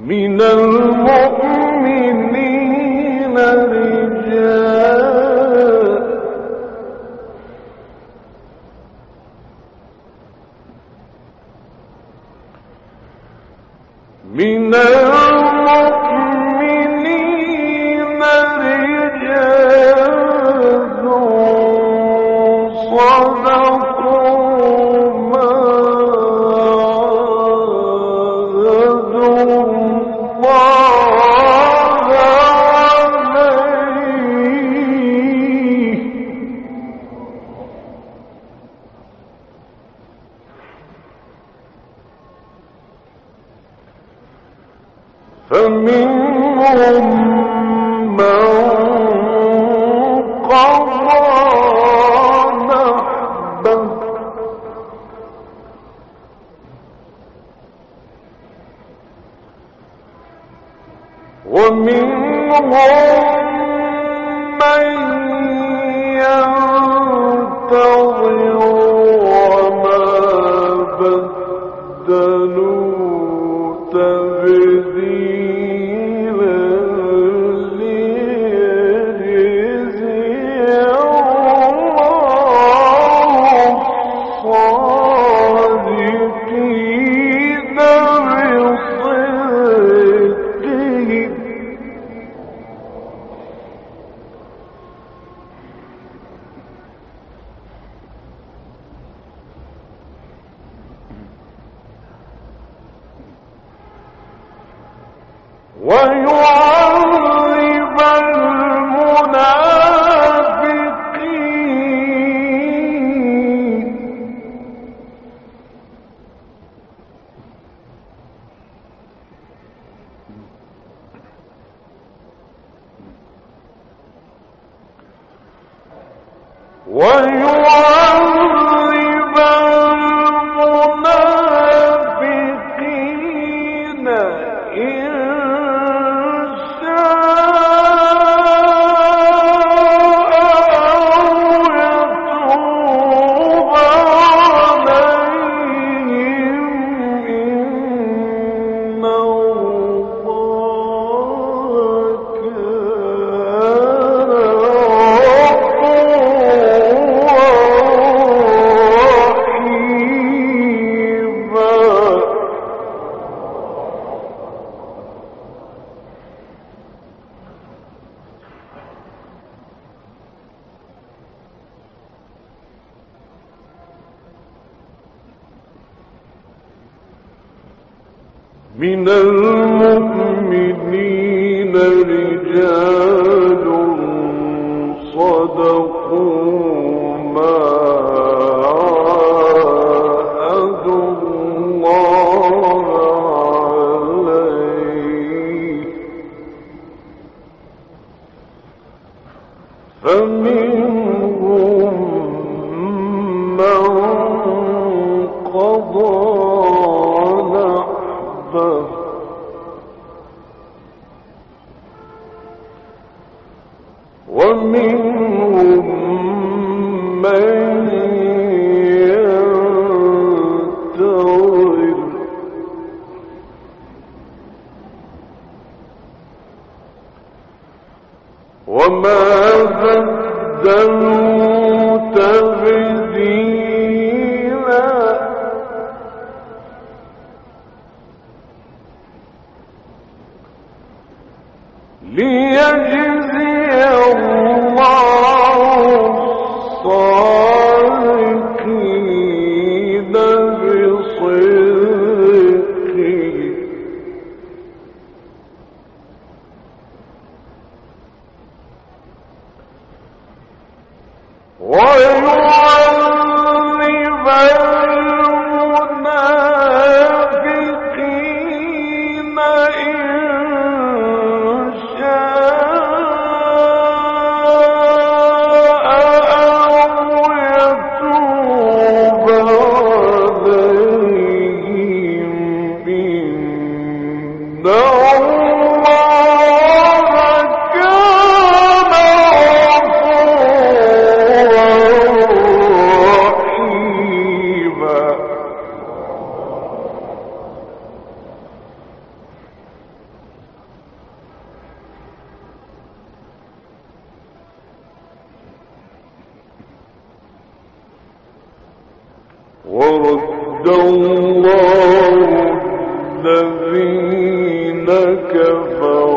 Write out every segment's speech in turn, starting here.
من المؤمنين. منهم من ويعلم من المؤمنين رجال صدقوا ما الله فمنهم من قضى ورد الله الذين كفروا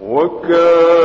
وكان